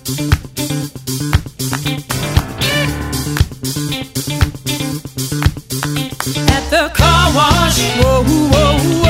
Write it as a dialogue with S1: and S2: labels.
S1: At the car wash, whoa, whoa, whoa.